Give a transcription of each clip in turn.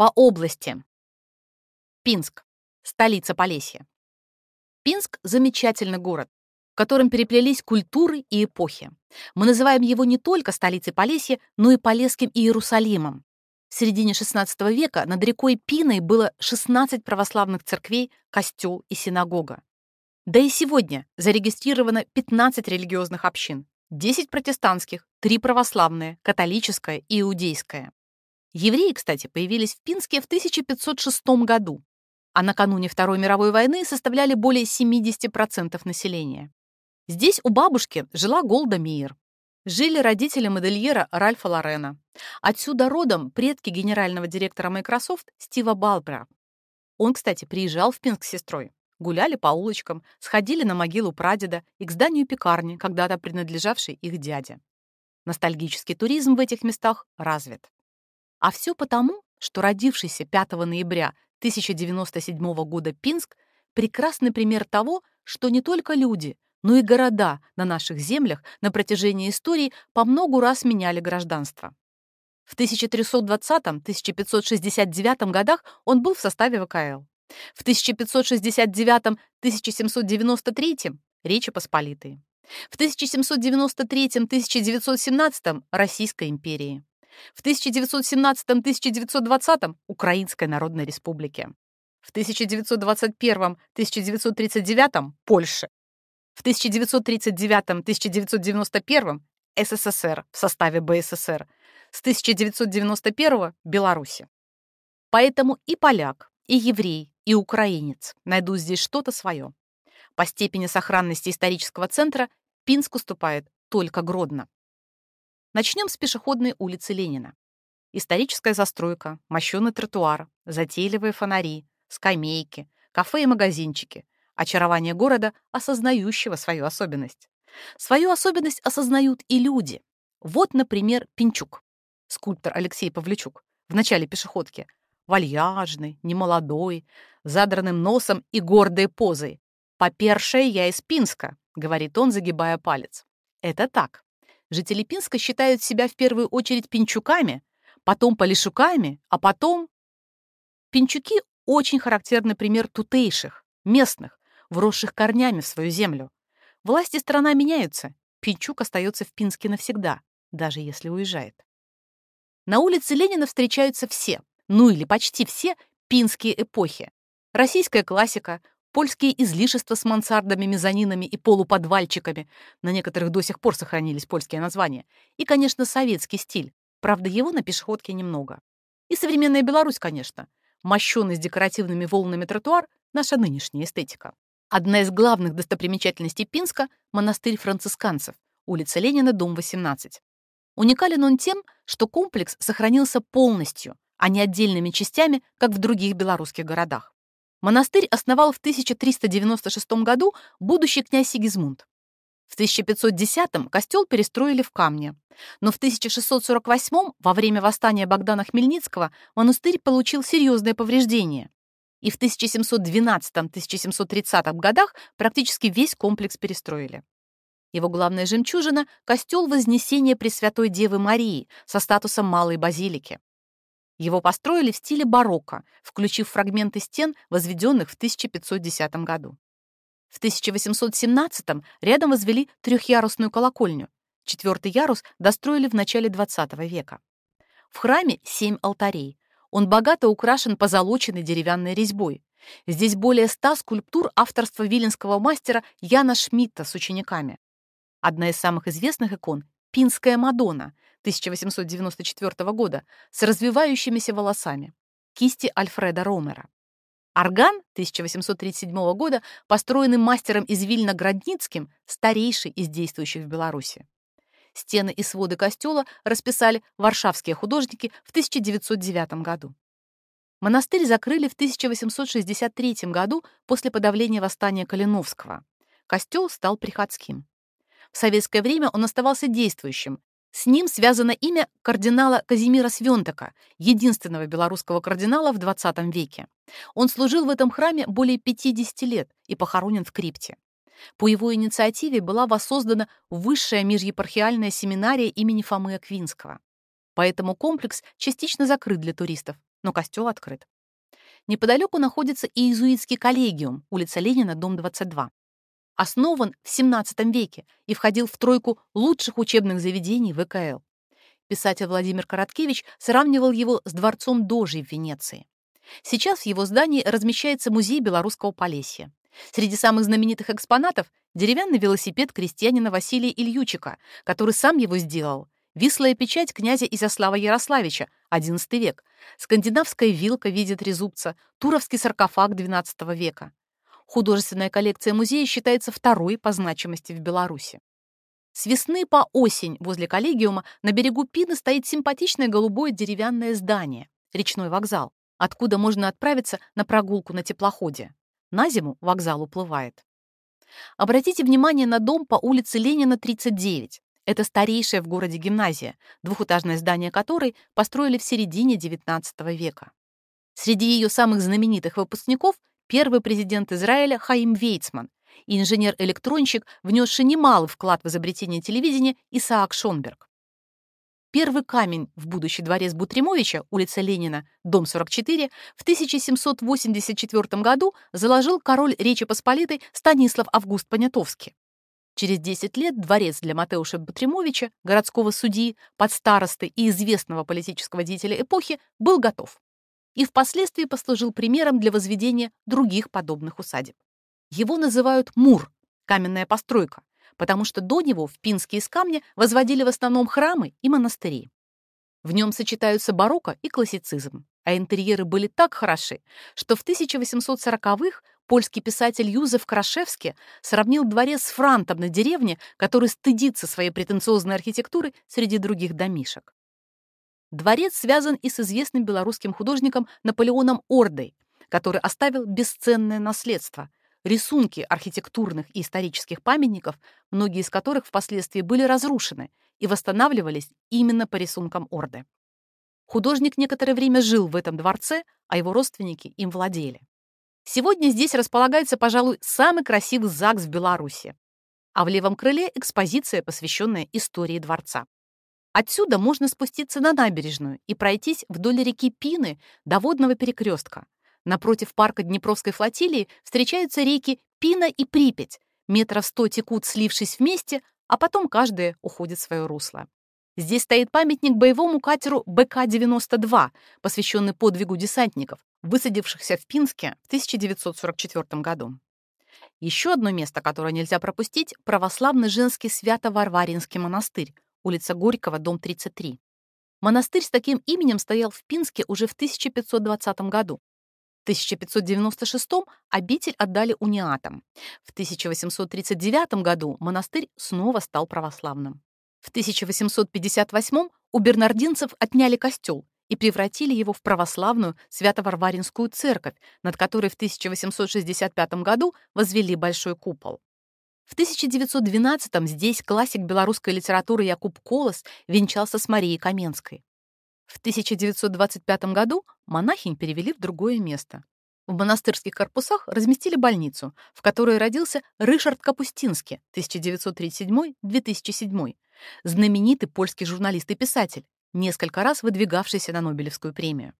По области. Пинск. Столица Полесья. Пинск – замечательный город, в котором переплелись культуры и эпохи. Мы называем его не только столицей Полесья, но и Полесским Иерусалимом. В середине XVI века над рекой Пиной было 16 православных церквей, костел и синагога. Да и сегодня зарегистрировано 15 религиозных общин, 10 протестантских, 3 православные, католическая и иудейская. Евреи, кстати, появились в Пинске в 1506 году, а накануне Второй мировой войны составляли более 70% населения. Здесь у бабушки жила Голда Мир. Жили родители модельера Ральфа Лорена. Отсюда родом предки генерального директора Microsoft Стива Балбера. Он, кстати, приезжал в Пинск с сестрой. Гуляли по улочкам, сходили на могилу прадеда и к зданию пекарни, когда-то принадлежавшей их дяде. Ностальгический туризм в этих местах развит. А все потому, что родившийся 5 ноября 1097 года Пинск — прекрасный пример того, что не только люди, но и города на наших землях на протяжении истории по многу раз меняли гражданство. В 1320-1569 годах он был в составе ВКЛ. В 1569-1793 — Речи Посполитой. В 1793-1917 — Российской империи в 1917-1920 Украинской Народной Республике, в 1921-1939 Польше, в 1939-1991 СССР в составе БССР, с 1991 Беларуси. Поэтому и поляк, и еврей, и украинец найдут здесь что-то свое. По степени сохранности исторического центра Пинск уступает только Гродно. Начнем с пешеходной улицы Ленина. Историческая застройка, мощеный тротуар, затейливые фонари, скамейки, кафе и магазинчики. Очарование города, осознающего свою особенность. Свою особенность осознают и люди. Вот, например, Пинчук, скульптор Алексей Павлючук, в начале пешеходки. Вальяжный, немолодой, задранным носом и гордой позой. «Попершая я из Пинска», — говорит он, загибая палец. Это так. Жители Пинска считают себя в первую очередь пинчуками, потом полишуками, а потом... Пинчуки — очень характерный пример тутейших, местных, вросших корнями в свою землю. Власти страна меняются, Пинчук остается в Пинске навсегда, даже если уезжает. На улице Ленина встречаются все, ну или почти все, пинские эпохи. Российская классика, Польские излишества с мансардами, мезонинами и полуподвальчиками. На некоторых до сих пор сохранились польские названия. И, конечно, советский стиль. Правда, его на пешеходке немного. И современная Беларусь, конечно. Мощенный с декоративными волнами тротуар — наша нынешняя эстетика. Одна из главных достопримечательностей Пинска — монастырь францисканцев, улица Ленина, дом 18. Уникален он тем, что комплекс сохранился полностью, а не отдельными частями, как в других белорусских городах. Монастырь основал в 1396 году будущий князь Сигизмунд. В 1510-м костел перестроили в камне, но в 1648-м, во время восстания Богдана Хмельницкого, монастырь получил серьезные повреждения. И в 1712-1730 годах практически весь комплекс перестроили. Его главная жемчужина — костел Вознесения Пресвятой Девы Марии со статусом малой базилики. Его построили в стиле барокко, включив фрагменты стен, возведенных в 1510 году. В 1817 рядом возвели трехъярусную колокольню. Четвертый ярус достроили в начале XX века. В храме семь алтарей. Он богато украшен позолоченной деревянной резьбой. Здесь более ста скульптур авторства виленского мастера Яна Шмидта с учениками. Одна из самых известных икон — Пинская Мадонна, 1894 года с развивающимися волосами, кисти Альфреда Ромера. Орган 1837 года, построенный мастером из Вильна Градницким, старейший из действующих в Беларуси. Стены и своды костела расписали варшавские художники в 1909 году. Монастырь закрыли в 1863 году после подавления восстания Калиновского. Костел стал приходским. В советское время он оставался действующим, с ним связано имя кардинала Казимира Свентака, единственного белорусского кардинала в XX веке. Он служил в этом храме более 50 лет и похоронен в крипте. По его инициативе была воссоздана высшая межепархиальная семинария имени Фомы Аквинского. Поэтому комплекс частично закрыт для туристов, но костел открыт. Неподалеку находится и иезуитский коллегиум, улица Ленина, дом 22. Основан в XVII веке и входил в тройку лучших учебных заведений ВКЛ. Писатель Владимир Короткевич сравнивал его с дворцом Дожей в Венеции. Сейчас в его здании размещается музей белорусского Полесья. Среди самых знаменитых экспонатов — деревянный велосипед крестьянина Василия Ильючика, который сам его сделал, вислая печать князя Изяслава Ярославича, XI век, скандинавская вилка в виде трезубца, туровский саркофаг XII века. Художественная коллекция музея считается второй по значимости в Беларуси. С весны по осень возле коллегиума на берегу Пины стоит симпатичное голубое деревянное здание — речной вокзал, откуда можно отправиться на прогулку на теплоходе. На зиму вокзал уплывает. Обратите внимание на дом по улице Ленина, 39. Это старейшая в городе гимназия, двухэтажное здание которой построили в середине XIX века. Среди ее самых знаменитых выпускников первый президент Израиля Хаим Вейцман и инженер-электронщик, внесший немалый вклад в изобретение телевидения Исаак Шонберг. Первый камень в будущий дворец Бутримовича, улица Ленина, дом 44, в 1784 году заложил король Речи Посполитой Станислав Август Понятовский. Через 10 лет дворец для Матеуша Бутримовича, городского судьи, подстаросты и известного политического деятеля эпохи, был готов. И впоследствии послужил примером для возведения других подобных усадеб. Его называют Мур, каменная постройка, потому что до него в Пинске из камня возводили в основном храмы и монастыри. В нем сочетаются барокко и классицизм, а интерьеры были так хороши, что в 1840-х польский писатель Юзеф Крашевский сравнил дворец с франтом на деревне, который стыдится своей претенциозной архитектуры среди других домишек. Дворец связан и с известным белорусским художником Наполеоном Ордой, который оставил бесценное наследство — рисунки архитектурных и исторических памятников, многие из которых впоследствии были разрушены и восстанавливались именно по рисункам Орды. Художник некоторое время жил в этом дворце, а его родственники им владели. Сегодня здесь располагается, пожалуй, самый красивый ЗАГС в Беларуси, а в левом крыле экспозиция, посвященная истории дворца. Отсюда можно спуститься на набережную и пройтись вдоль реки Пины до водного перекрестка, Напротив парка Днепровской флотилии встречаются реки Пина и Припять. Метров сто текут, слившись вместе, а потом каждая уходит в свое русло. Здесь стоит памятник боевому катеру БК-92, посвященный подвигу десантников, высадившихся в Пинске в 1944 году. Еще одно место, которое нельзя пропустить – православный женский Свято-Варваринский монастырь, улица Горького, дом 33. Монастырь с таким именем стоял в Пинске уже в 1520 году. В 1596 обитель отдали униатам. В 1839 году монастырь снова стал православным. В 1858 у бернардинцев отняли костел и превратили его в православную Свято-Варваринскую церковь, над которой в 1865 году возвели большой купол. В 1912 здесь классик белорусской литературы Якуб Колос венчался с Марией Каменской. В 1925 году монахинь перевели в другое место. В монастырских корпусах разместили больницу, в которой родился Ришард Капустинский 1937-2007, знаменитый польский журналист и писатель, несколько раз выдвигавшийся на Нобелевскую премию.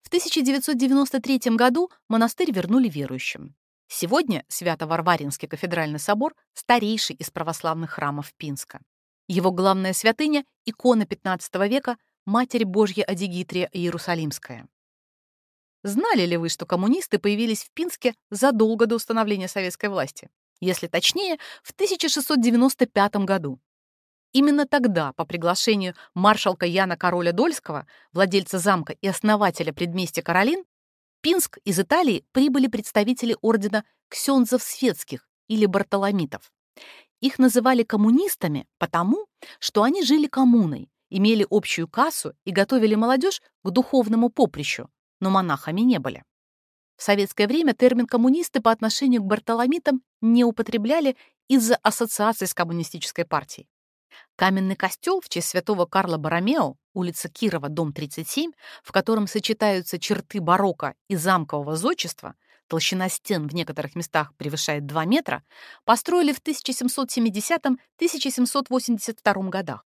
В 1993 году монастырь вернули верующим. Сегодня Свято-Варваринский кафедральный собор – старейший из православных храмов Пинска. Его главная святыня – икона XV века Матерь Божья Адигитрия Иерусалимская. Знали ли вы, что коммунисты появились в Пинске задолго до установления советской власти? Если точнее, в 1695 году. Именно тогда, по приглашению маршалка Яна Короля Дольского, владельца замка и основателя предместья Каролин, Пинск из Италии прибыли представители ордена ксензов светских или бартоломитов. Их называли коммунистами потому, что они жили коммуной, имели общую кассу и готовили молодежь к духовному поприщу, но монахами не были. В советское время термин «коммунисты» по отношению к бартоломитам не употребляли из-за ассоциации с коммунистической партией. Каменный костел в честь святого Карла Баромео, улица Кирова, дом 37, в котором сочетаются черты барокко и замкового зодчества, толщина стен в некоторых местах превышает 2 метра, построили в 1770-1782 годах.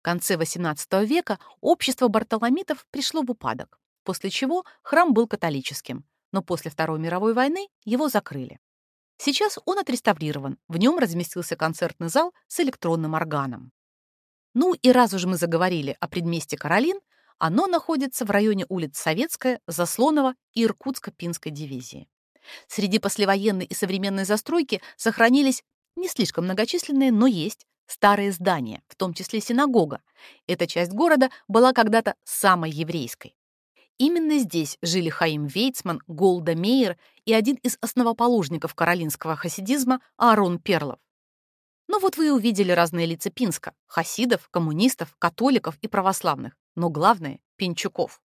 В конце XVIII века общество бартоломитов пришло в упадок. после чего храм был католическим, но после Второй мировой войны его закрыли. Сейчас он отреставрирован, в нем разместился концертный зал с электронным органом. Ну и раз уж мы заговорили о предместе Каролин, оно находится в районе улиц Советская, Заслонова и Иркутско-Пинской дивизии. Среди послевоенной и современной застройки сохранились не слишком многочисленные, но есть старые здания, в том числе синагога. Эта часть города была когда-то самой еврейской. Именно здесь жили Хаим Вейцман, Голда Мейер и один из основоположников каролинского хасидизма Аарон Перлов. Ну вот вы и увидели разные лица Пинска — хасидов, коммунистов, католиков и православных, но главное — пинчуков.